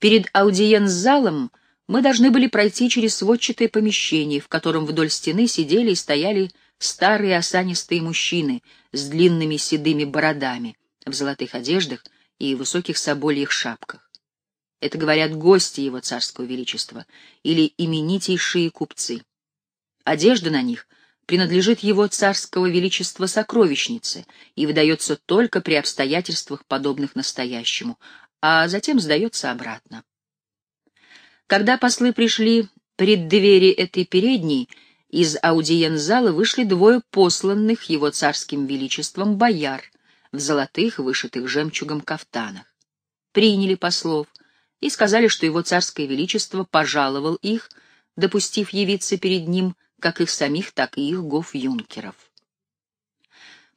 Перед аудиенц-залом мы должны были пройти через сводчатое помещение, в котором вдоль стены сидели и стояли старые осанистые мужчины с длинными седыми бородами, в золотых одеждах и высоких собольих шапках. Это говорят гости его царского величества или именитейшие купцы. Одежда на них принадлежит его царского величества сокровищнице и выдается только при обстоятельствах, подобных настоящему, а затем сдается обратно. Когда послы пришли пред двери этой передней, из аудиензала вышли двое посланных его царским величеством бояр в золотых, вышитых жемчугом кафтанах. Приняли послов и сказали, что его царское величество пожаловал их, допустив явиться перед ним как их самих, так и их гоф-юнкеров.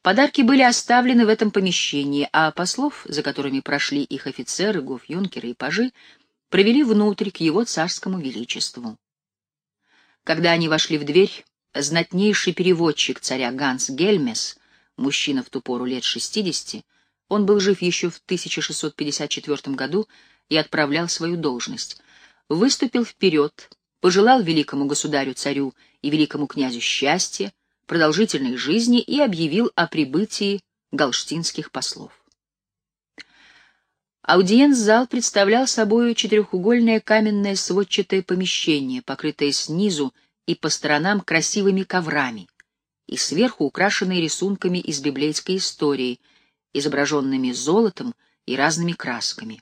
Подарки были оставлены в этом помещении, а послов, за которыми прошли их офицеры, гоф-юнкеры и пажи, провели внутрь к его царскому величеству. Когда они вошли в дверь, знатнейший переводчик царя Ганс Гельмес, мужчина в ту пору лет шестидесяти, он был жив еще в 1654 году и отправлял свою должность, выступил вперед, пожелал великому государю-царю и великому князю счастья, продолжительной жизни и объявил о прибытии галштинских послов. Аудиенц-зал представлял собой четырехугольное каменное сводчатое помещение, покрытое снизу и по сторонам красивыми коврами, и сверху украшенное рисунками из библейской истории, изображенными золотом и разными красками.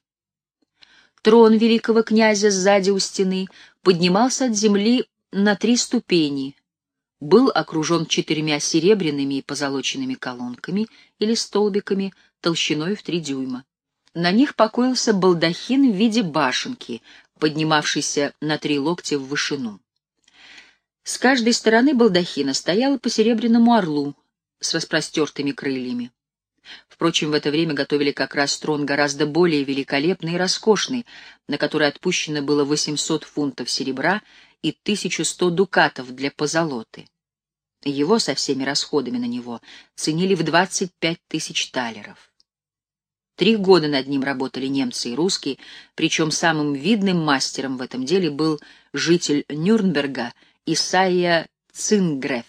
Трон великого князя сзади у стены поднимался от земли на три ступени, был окружен четырьмя серебряными и позолоченными колонками или столбиками толщиной в три дюйма. На них покоился балдахин в виде башенки, поднимавшийся на три локтя в вышину. С каждой стороны балдахина стояло по серебряному орлу с распростертыми крыльями. Впрочем, в это время готовили как раз трон гораздо более великолепный и роскошный, на который отпущено было 800 фунтов серебра и 1100 дукатов для позолоты. Его со всеми расходами на него ценили в 25 тысяч талеров. Три года над ним работали немцы и русские, причем самым видным мастером в этом деле был житель Нюрнберга Исайя Цингреф.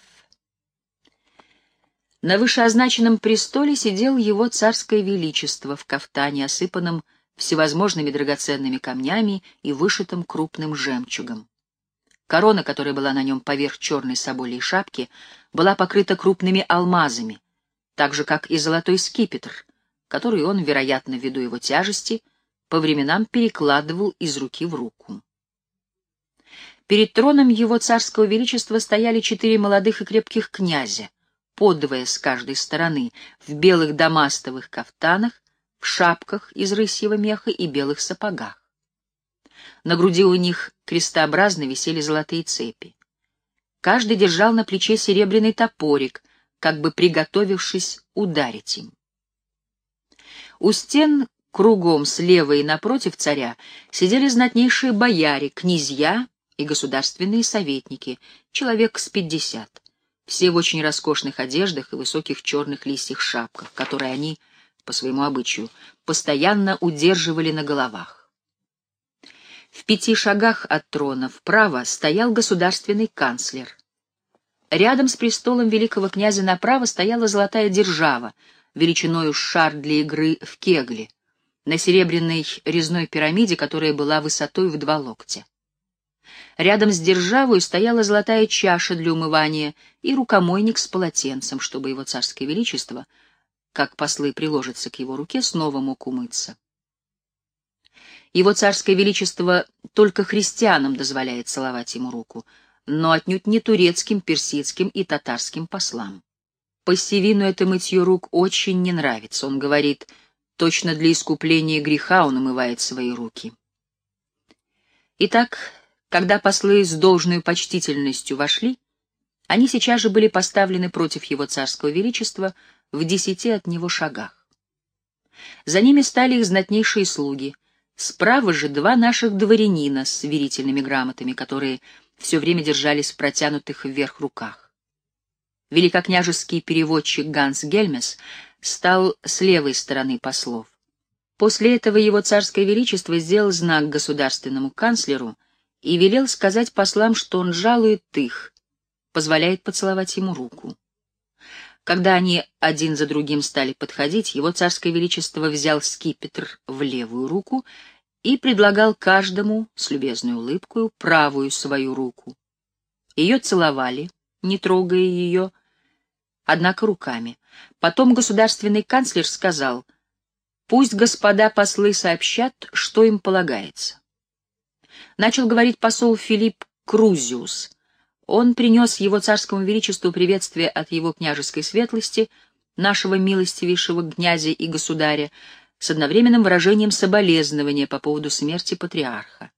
На вышеозначенном престоле сидел его царское величество в кафтане, осыпанном всевозможными драгоценными камнями и вышитым крупным жемчугом. Корона, которая была на нем поверх черной соболей шапки, была покрыта крупными алмазами, так же, как и золотой скипетр, который он, вероятно, ввиду его тяжести, по временам перекладывал из руки в руку. Перед троном его царского величества стояли четыре молодых и крепких князя, подвое с каждой стороны, в белых дамастовых кафтанах, в шапках из рысьего меха и белых сапогах. На груди у них крестообразно висели золотые цепи. Каждый держал на плече серебряный топорик, как бы приготовившись ударить им. У стен кругом слева и напротив царя сидели знатнейшие бояре, князья и государственные советники, человек с пятьдесят, все в очень роскошных одеждах и высоких черных листьях шапках, которые они, по своему обычаю, постоянно удерживали на головах. В пяти шагах от трона вправо стоял государственный канцлер. Рядом с престолом великого князя направо стояла золотая держава, величиною шар для игры в кегли, на серебряной резной пирамиде, которая была высотой в два локтя. Рядом с державой стояла золотая чаша для умывания и рукомойник с полотенцем, чтобы его царское величество, как послы приложатся к его руке, снова мог умыться. Его царское величество только христианам дозволяет целовать ему руку, но отнюдь не турецким, персидским и татарским послам. Пассивину это мытье рук очень не нравится. Он говорит, точно для искупления греха он умывает свои руки. Итак, когда послы с должной почтительностью вошли, они сейчас же были поставлены против его царского величества в десяти от него шагах. За ними стали их знатнейшие слуги. Справа же два наших дворянина с верительными грамотами, которые все время держались в протянутых вверх руках. Великокняжеский переводчик Ганс Гельмес стал с левой стороны послов. После этого его царское величество сделал знак государственному канцлеру и велел сказать послам, что он жалует их, позволяет поцеловать ему руку. Когда они один за другим стали подходить, его царское величество взял скипетр в левую руку и предлагал каждому с любезной улыбкой правую свою руку. Ее целовали, не трогая ее, однако руками. Потом государственный канцлер сказал, «Пусть господа послы сообщат, что им полагается». Начал говорить посол Филипп Крузиус. Он принес его царскому величеству приветствие от его княжеской светлости, нашего милостивейшего князя и государя, с одновременным выражением соболезнования по поводу смерти патриарха.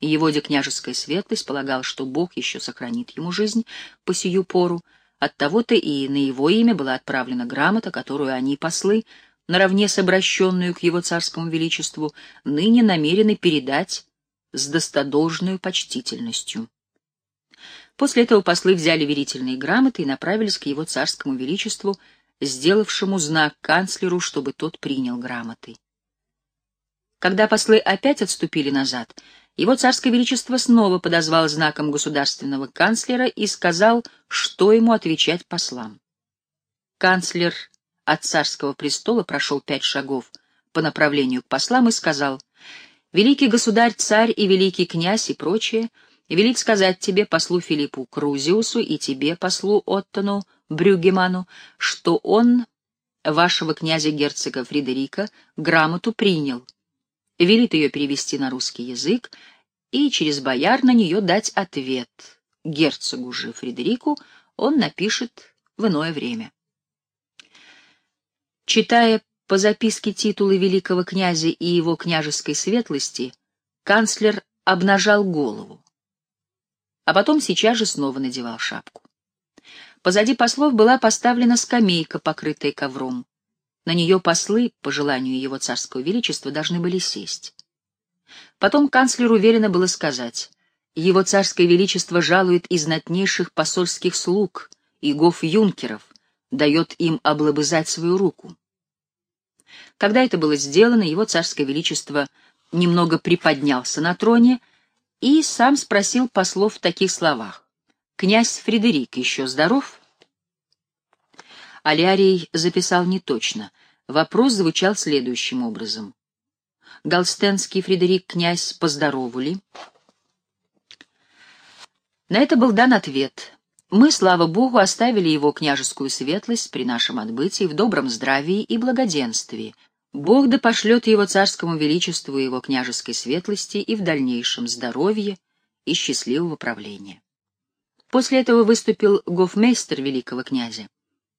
Его де княжеская светлость полагал, что Бог еще сохранит ему жизнь по сию пору, Оттого-то и на его имя была отправлена грамота, которую они, послы, наравне с обращенную к его царскому величеству, ныне намерены передать с достодолжной почтительностью. После этого послы взяли верительные грамоты и направились к его царскому величеству, сделавшему знак канцлеру, чтобы тот принял грамоты. Когда послы опять отступили назад, его царское величество снова подозвал знаком государственного канцлера и сказал, что ему отвечать послам. Канцлер от царского престола прошел пять шагов по направлению к послам и сказал, «Великий государь-царь и великий князь и прочее велит сказать тебе, послу Филиппу Крузиусу и тебе, послу Оттону Брюгеману, что он, вашего князя-герцога Фридерика, грамоту принял, велит ее перевести на русский язык и через бояр на нее дать ответ. Герцогу же Фредерику он напишет в иное время. Читая по записке титулы великого князя и его княжеской светлости, канцлер обнажал голову, а потом сейчас же снова надевал шапку. Позади послов была поставлена скамейка, покрытая ковром. На нее послы, по желанию его царского величества, должны были сесть. Потом канцлер уверенно было сказать, его царское величество жалует из знатнейших посольских слуг и гоф-юнкеров, дает им облобызать свою руку. Когда это было сделано, его царское величество немного приподнялся на троне и сам спросил послов в таких словах. «Князь Фредерик еще здоров?» Алярий записал неточно. Вопрос звучал следующим образом. Галстенский Фредерик князь поздоровали. На это был дан ответ. Мы, слава Богу, оставили его княжескую светлость при нашем отбытии в добром здравии и благоденствии. Бог да пошлет его царскому величеству и его княжеской светлости и в дальнейшем здоровье и счастливого правления. После этого выступил гофмейстер великого князя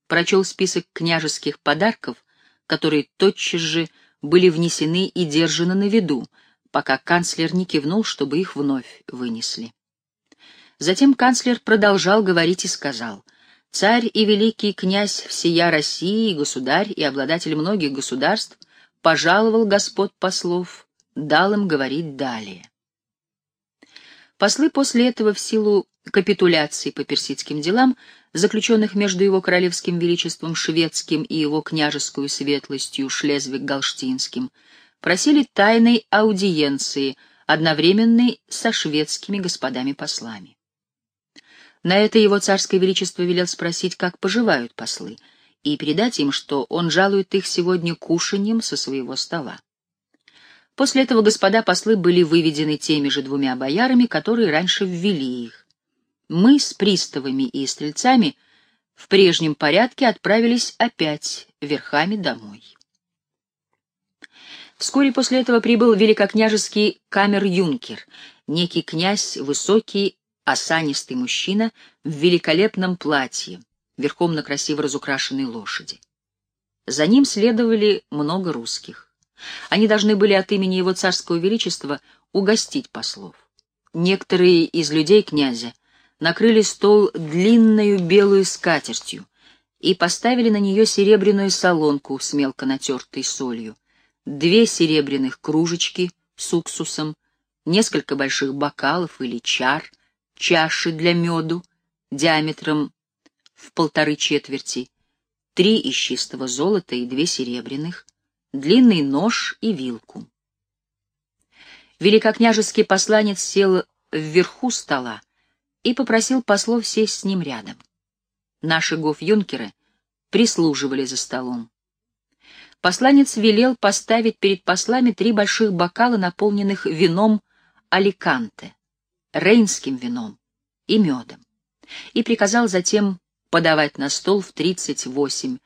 прочел список княжеских подарков, которые тотчас же были внесены и держаны на виду, пока канцлер не кивнул, чтобы их вновь вынесли. Затем канцлер продолжал говорить и сказал, «Царь и великий князь всея России, государь и обладатель многих государств, пожаловал господ послов, дал им говорить далее». Послы после этого в силу капитуляции по персидским делам, заключенных между его королевским величеством шведским и его княжескую светлостью Шлезвиг-Галштинским, просили тайной аудиенции, одновременной со шведскими господами-послами. На это его царское величество велел спросить, как поживают послы, и передать им, что он жалует их сегодня кушаньем со своего стола. После этого господа послы были выведены теми же двумя боярами, которые раньше ввели их. Мы с приставами и стрельцами в прежнем порядке отправились опять верхами домой. Вскоре после этого прибыл великокняжеский камер-юнкер, некий князь, высокий, осанистый мужчина в великолепном платье, верхом на красиво разукрашенной лошади. За ним следовали много русских. Они должны были от имени его царского величества угостить послов. Некоторые из людей князя накрыли стол длинную белую скатертью и поставили на нее серебряную солонку с мелко натертой солью, две серебряных кружечки с уксусом, несколько больших бокалов или чар, чаши для меду диаметром в полторы четверти, три из чистого золота и две серебряных, длинный нож и вилку. Великокняжеский посланец сел вверху стола и попросил послов сесть с ним рядом. Наши гоф-юнкеры прислуживали за столом. Посланец велел поставить перед послами три больших бокала, наполненных вином Аликанте, рейнским вином и медом, и приказал затем подавать на стол в тридцать восемь,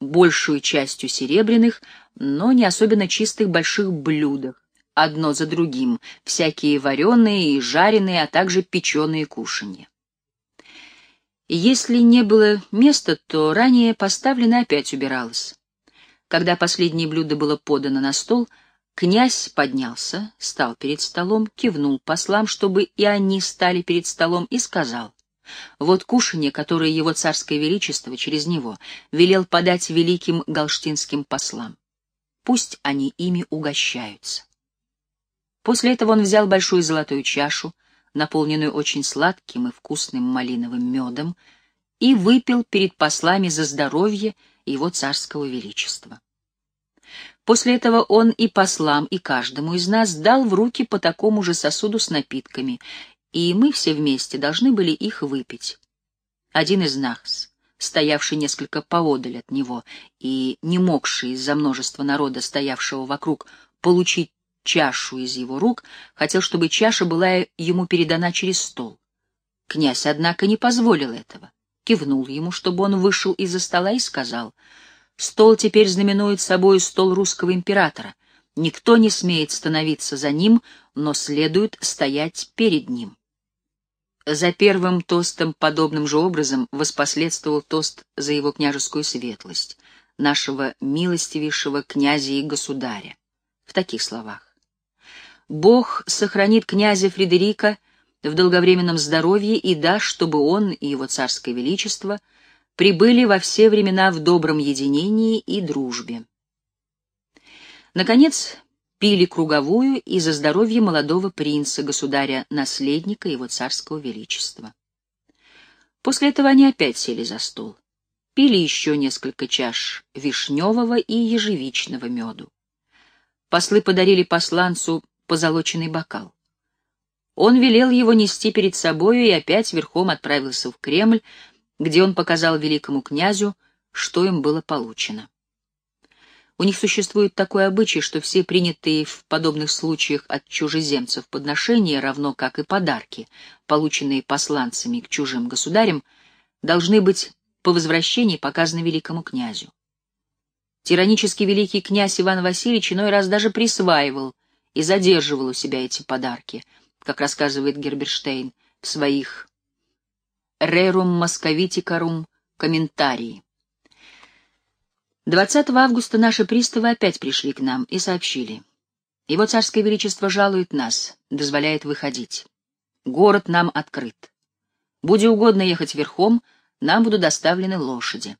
большую частью серебряных, но не особенно чистых больших блюдах, одно за другим, всякие вареные и жареные, а также печеные кушанья. Если не было места, то ранее поставлено опять убиралось. Когда последнее блюдо было подано на стол, князь поднялся, стал перед столом, кивнул послам, чтобы и они стали перед столом, и сказал, «Вот кушанье, которое его царское величество через него велел подать великим галштинским послам. Пусть они ими угощаются». После этого он взял большую золотую чашу, наполненную очень сладким и вкусным малиновым медом, и выпил перед послами за здоровье его царского величества. После этого он и послам, и каждому из нас дал в руки по такому же сосуду с напитками, и мы все вместе должны были их выпить. Один из нас, стоявший несколько поодаль от него и не могший из-за множества народа, стоявшего вокруг, получить чашу из его рук, хотел, чтобы чаша была ему передана через стол. Князь, однако, не позволил этого. Кивнул ему, чтобы он вышел из-за стола и сказал, «Стол теперь знаменует собой стол русского императора. Никто не смеет становиться за ним, но следует стоять перед ним». За первым тостом подобным же образом воспоследствовал тост за его княжескую светлость, нашего милостивейшего князя и государя. В таких словах. Бог сохранит князя Фредерика в долговременном здоровье и даст, чтобы он и его царское величество прибыли во все времена в добром единении и дружбе. Наконец, пили круговую и за здоровье молодого принца, государя-наследника его царского величества. После этого они опять сели за стол. Пили еще несколько чаш вишневого и ежевичного меду. Послы подарили посланцу позолоченный бокал. Он велел его нести перед собою и опять верхом отправился в Кремль, где он показал великому князю, что им было получено. У них существует такой обычай, что все принятые в подобных случаях от чужеземцев подношения, равно как и подарки, полученные посланцами к чужим государям, должны быть по возвращении показаны великому князю. Тиранический великий князь Иван Васильевич иной раз даже присваивал и задерживал у себя эти подарки, как рассказывает Герберштейн в своих «Рерум московитикарум» комментарии. 20 августа наши приставы опять пришли к нам и сообщили. Его царское величество жалует нас, дозволяет выходить. Город нам открыт. Будь угодно ехать верхом, нам будут доставлены лошади.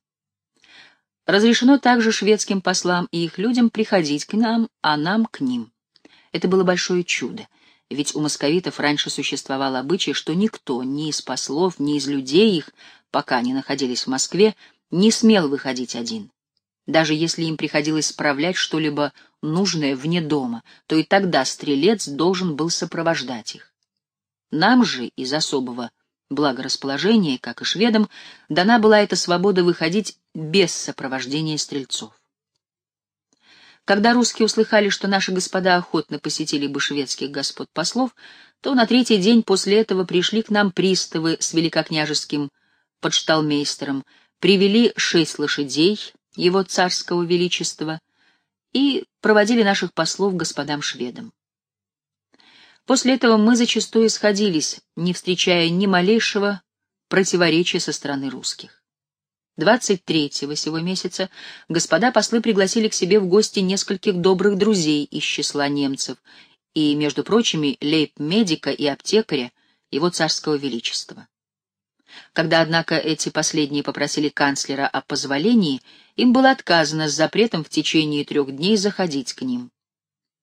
Разрешено также шведским послам и их людям приходить к нам, а нам к ним. Это было большое чудо, ведь у московитов раньше существовал обычай, что никто, ни из послов, ни из людей их, пока они находились в Москве, не смел выходить один. Даже если им приходилось справлять что-либо нужное вне дома, то и тогда стрелец должен был сопровождать их. Нам же из особого благорасположения, как и шведам, дана была эта свобода выходить без сопровождения стрельцов. Когда русские услыхали, что наши господа охотно посетили бы шведских господ-послов, то на третий день после этого пришли к нам приставы с великокняжеским подшталмейстером, привели шесть лошадей его царского величества и проводили наших послов господам шведам. После этого мы зачастую сходились, не встречая ни малейшего противоречия со стороны русских. 23-го сего месяца господа послы пригласили к себе в гости нескольких добрых друзей из числа немцев и, между прочими, лейб-медика и аптекаря его царского величества. Когда, однако, эти последние попросили канцлера о позволении, им было отказано с запретом в течение трех дней заходить к ним.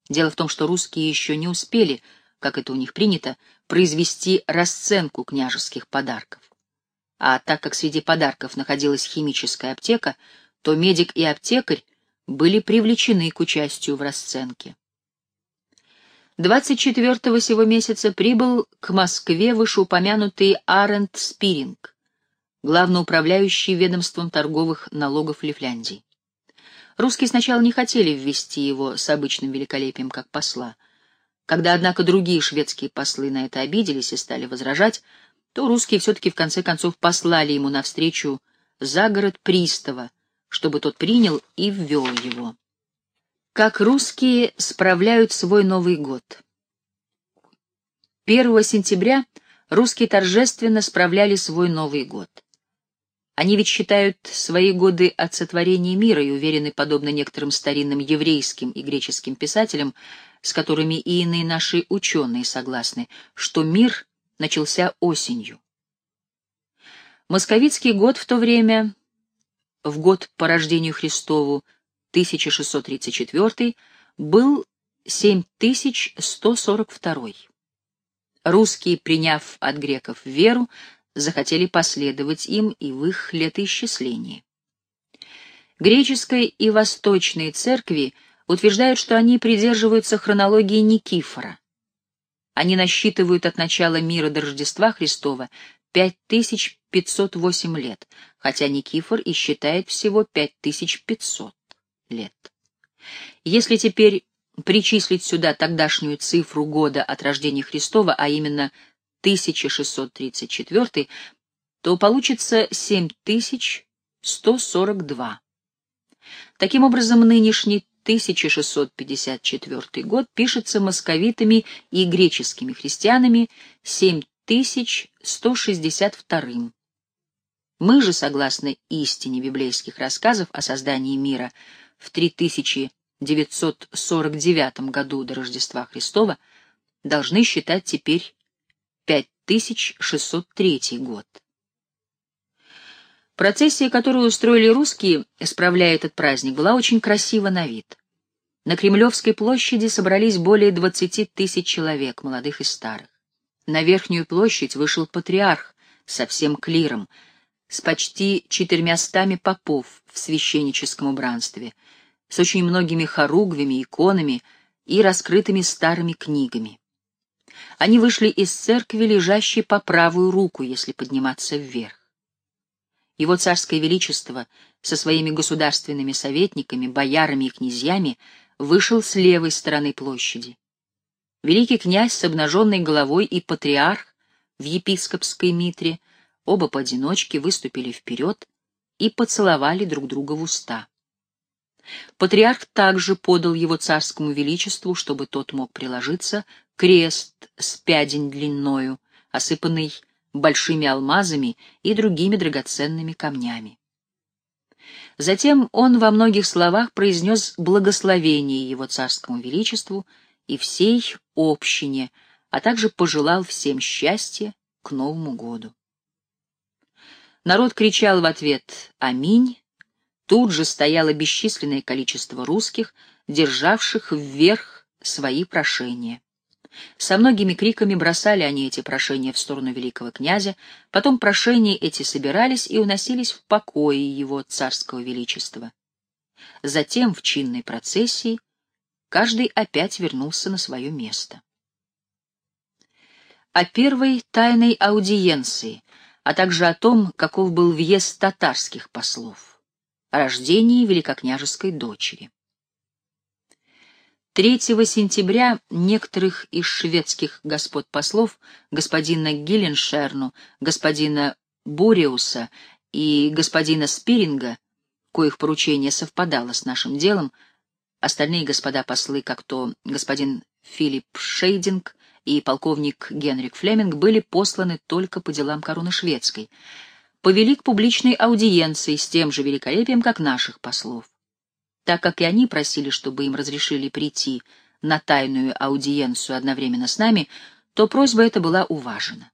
Дело в том, что русские еще не успели, как это у них принято, произвести расценку княжеских подарков а так как среди подарков находилась химическая аптека, то медик и аптекарь были привлечены к участию в расценке. 24-го сего месяца прибыл к Москве вышеупомянутый Арент Спиринг, главноуправляющий ведомством торговых налогов Лифляндии. Русские сначала не хотели ввести его с обычным великолепием как посла. Когда, однако, другие шведские послы на это обиделись и стали возражать, то русские все-таки в конце концов послали ему навстречу за город пристава, чтобы тот принял и ввел его. Как русские справляют свой Новый год? 1 сентября русские торжественно справляли свой Новый год. Они ведь считают свои годы от сотворения мира и уверены, подобно некоторым старинным еврейским и греческим писателям, с которыми и иные наши ученые согласны, что мир начался осенью. Московицкий год в то время, в год по рождению Христову, 1634 был 7142. Русские, приняв от греков веру, захотели последовать им и в их летоисчислении. Греческая и восточные церкви утверждают, что они придерживаются хронологии Никифора. Они насчитывают от начала мира до Рождества Христова 5508 лет, хотя Никифор и считает всего 5500 лет. Если теперь причислить сюда тогдашнюю цифру года от рождения Христова, а именно 1634, то получится 7142. Таким образом, нынешний 1654 год пишется московитами и греческими христианами 7162. Мы же, согласно истине библейских рассказов о создании мира, в 3949 году до Рождества Христова должны считать теперь 5603 год. Процессия, которую устроили русские, справляя этот праздник, была очень красива на вид. На Кремлевской площади собрались более 20 тысяч человек, молодых и старых. На Верхнюю площадь вышел патриарх со всем клиром, с почти четырьмястами попов в священническом убранстве, с очень многими хоругвями, иконами и раскрытыми старыми книгами. Они вышли из церкви, лежащей по правую руку, если подниматься вверх. Его царское величество со своими государственными советниками, боярами и князьями вышел с левой стороны площади. Великий князь с обнаженной головой и патриарх в епископской митре оба поодиночке выступили вперед и поцеловали друг друга в уста. Патриарх также подал его царскому величеству, чтобы тот мог приложиться, крест с пядень длинною, осыпанный большими алмазами и другими драгоценными камнями. Затем он во многих словах произнес благословение его царскому величеству и всей общине, а также пожелал всем счастья к Новому году. Народ кричал в ответ «Аминь», Тут же стояло бесчисленное количество русских, державших вверх свои прошения. Со многими криками бросали они эти прошения в сторону великого князя, потом прошения эти собирались и уносились в покое его царского величества. Затем в чинной процессии каждый опять вернулся на свое место. О первой тайной аудиенции, а также о том, каков был въезд татарских послов о рождении великокняжеской дочери. 3 сентября некоторых из шведских господ-послов, господина Гилленшерну, господина Буриуса и господина Спиринга, коих поручение совпадало с нашим делом, остальные господа-послы, как то господин Филипп Шейдинг и полковник Генрик Флеминг, были посланы только по делам короны шведской — повели к публичной аудиенции с тем же великолепием, как наших послов. Так как и они просили, чтобы им разрешили прийти на тайную аудиенцию одновременно с нами, то просьба эта была уважена.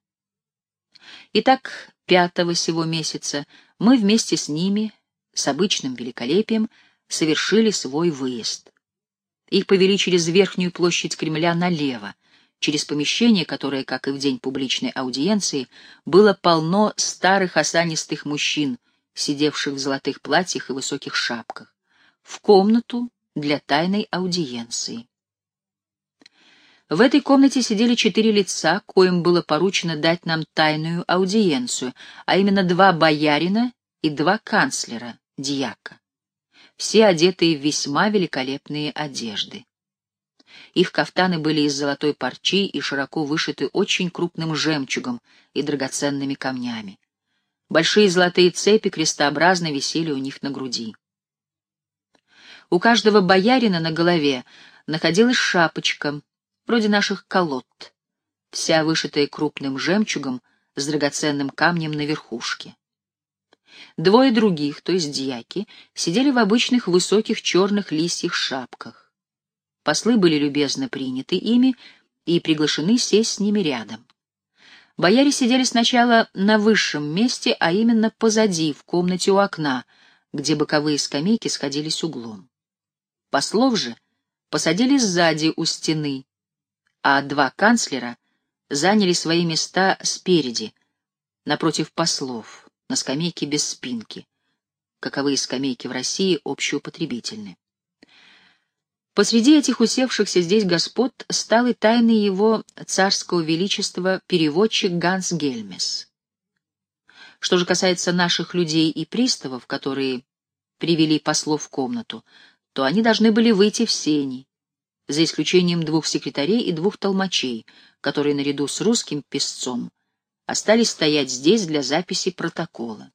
Итак, пятого сего месяца мы вместе с ними, с обычным великолепием, совершили свой выезд. Их повели через верхнюю площадь Кремля налево, через помещение, которое, как и в день публичной аудиенции, было полно старых осанистых мужчин, сидевших в золотых платьях и высоких шапках. В комнату для тайной аудиенции. В этой комнате сидели четыре лица, коим было поручено дать нам тайную аудиенцию, а именно два боярина и два канцлера, дьяка. Все одетые в весьма великолепные одежды. Их кафтаны были из золотой парчи и широко вышиты очень крупным жемчугом и драгоценными камнями. Большие золотые цепи крестообразно висели у них на груди. У каждого боярина на голове находилась шапочка, вроде наших колод, вся вышитая крупным жемчугом с драгоценным камнем на верхушке. Двое других, то есть дьяки, сидели в обычных высоких черных лисьих шапках. Послы были любезно приняты ими и приглашены сесть с ними рядом. Бояре сидели сначала на высшем месте, а именно позади, в комнате у окна, где боковые скамейки сходились углом. Послов же посадили сзади у стены, а два канцлера заняли свои места спереди, напротив послов, на скамейке без спинки. Каковые скамейки в России общеупотребительны. Посреди этих усевшихся здесь господ стал и тайный его царского величества переводчик Ганс Гельмес. Что же касается наших людей и приставов, которые привели послов в комнату, то они должны были выйти в сени, за исключением двух секретарей и двух толмачей, которые наряду с русским песцом остались стоять здесь для записи протокола.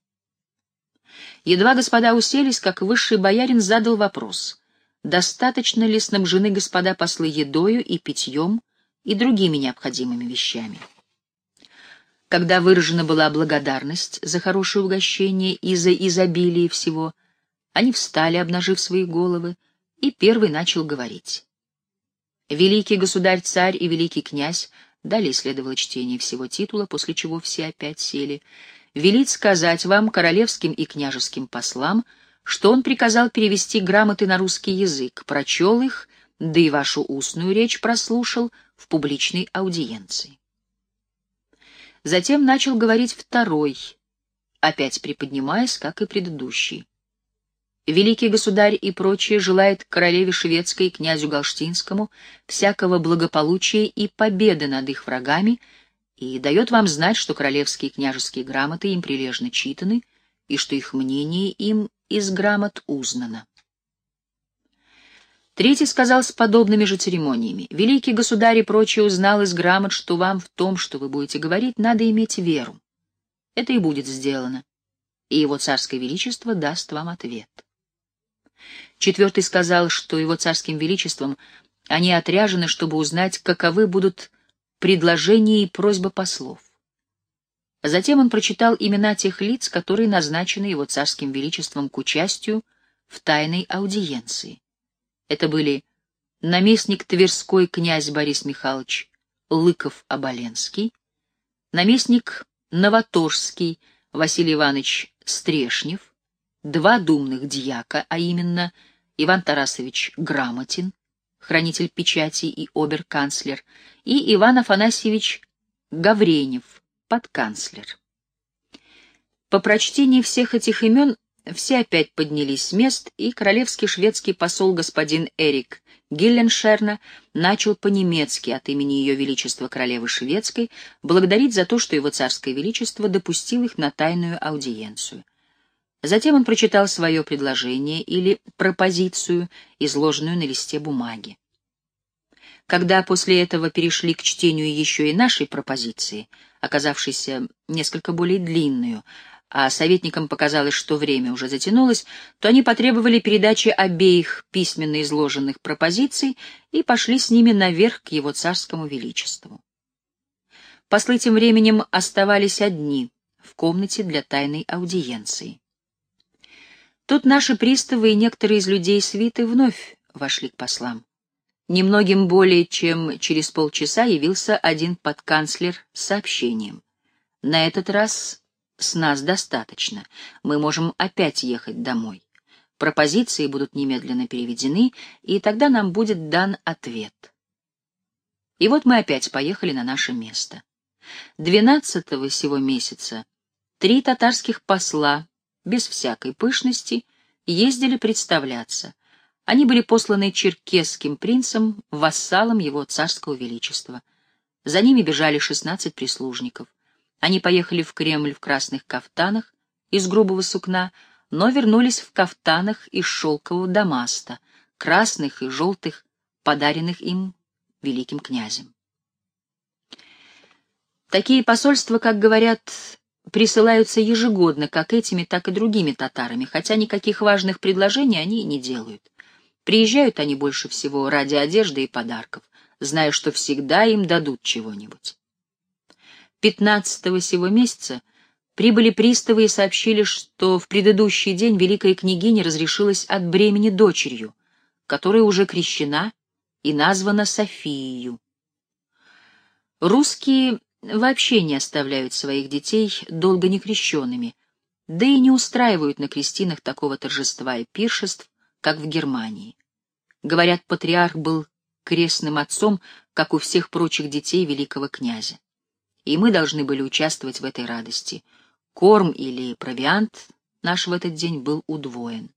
Едва господа уселись, как высший боярин задал вопрос, достаточно ли снабжены господа послы едою и питьем и другими необходимыми вещами. Когда выражена была благодарность за хорошее угощение и за изобилие всего, они встали, обнажив свои головы, и первый начал говорить. Великий государь-царь и великий князь, далее следовало чтение всего титула, после чего все опять сели, велит сказать вам, королевским и княжеским послам, что он приказал перевести грамоты на русский язык, прочел их, да и вашу устную речь прослушал в публичной аудиенции. Затем начал говорить второй, опять приподнимаясь, как и предыдущий. Великий государь и прочие желает королеве шведской и князю Галштинскому всякого благополучия и победы над их врагами и дает вам знать, что королевские и княжеские грамоты им прилежно читаны и что их мнение им из грамот узнано. Третий сказал с подобными же церемониями. Великий государь и прочие узнал из грамот, что вам в том, что вы будете говорить, надо иметь веру. Это и будет сделано, и его царское величество даст вам ответ. Четвертый сказал, что его царским величеством они отряжены, чтобы узнать, каковы будут предложения и просьбы послов. Затем он прочитал имена тех лиц, которые назначены его царским величеством к участию в тайной аудиенции. Это были наместник Тверской князь Борис Михайлович Лыков-Оболенский, наместник Новоторжский Василий Иванович Стрешнев, два думных дьяка, а именно Иван Тарасович Грамотин, хранитель печати и оберканцлер, и Иван Афанасьевич Гавренев, подканцлер. По прочтении всех этих имен все опять поднялись с мест, и королевский шведский посол господин Эрик Гилленшерна начал по-немецки от имени Ее Величества Королевы Шведской благодарить за то, что его царское величество допустил их на тайную аудиенцию. Затем он прочитал свое предложение или пропозицию, изложенную на листе бумаги. Когда после этого перешли к чтению еще и нашей пропозиции, оказавшейся несколько более длинную, а советникам показалось, что время уже затянулось, то они потребовали передачи обеих письменно изложенных пропозиций и пошли с ними наверх к его царскому величеству. Послы тем временем оставались одни в комнате для тайной аудиенции. Тут наши приставы и некоторые из людей свиты вновь вошли к послам. Немногим более чем через полчаса явился один подканцлер с сообщением. На этот раз с нас достаточно. Мы можем опять ехать домой. Пропозиции будут немедленно переведены, и тогда нам будет дан ответ. И вот мы опять поехали на наше место. Двенадцатого сего месяца три татарских посла без всякой пышности, ездили представляться, Они были посланы черкесским принцем, вассалом его царского величества. За ними бежали шестнадцать прислужников. Они поехали в Кремль в красных кафтанах из грубого сукна, но вернулись в кафтанах из шелкового дамаста, красных и желтых, подаренных им великим князем. Такие посольства, как говорят, присылаются ежегодно как этими, так и другими татарами, хотя никаких важных предложений они не делают. Приезжают они больше всего ради одежды и подарков, зная, что всегда им дадут чего-нибудь. Пятнадцатого сего месяца прибыли приставы и сообщили, что в предыдущий день великая княгиня разрешилась от бремени дочерью, которая уже крещена и названа Софией. Русские вообще не оставляют своих детей долго некрещенными, да и не устраивают на крестинах такого торжества и пиршеств, как в Германии. Говорят, патриарх был крестным отцом, как у всех прочих детей великого князя. И мы должны были участвовать в этой радости. Корм или провиант наш в этот день был удвоен.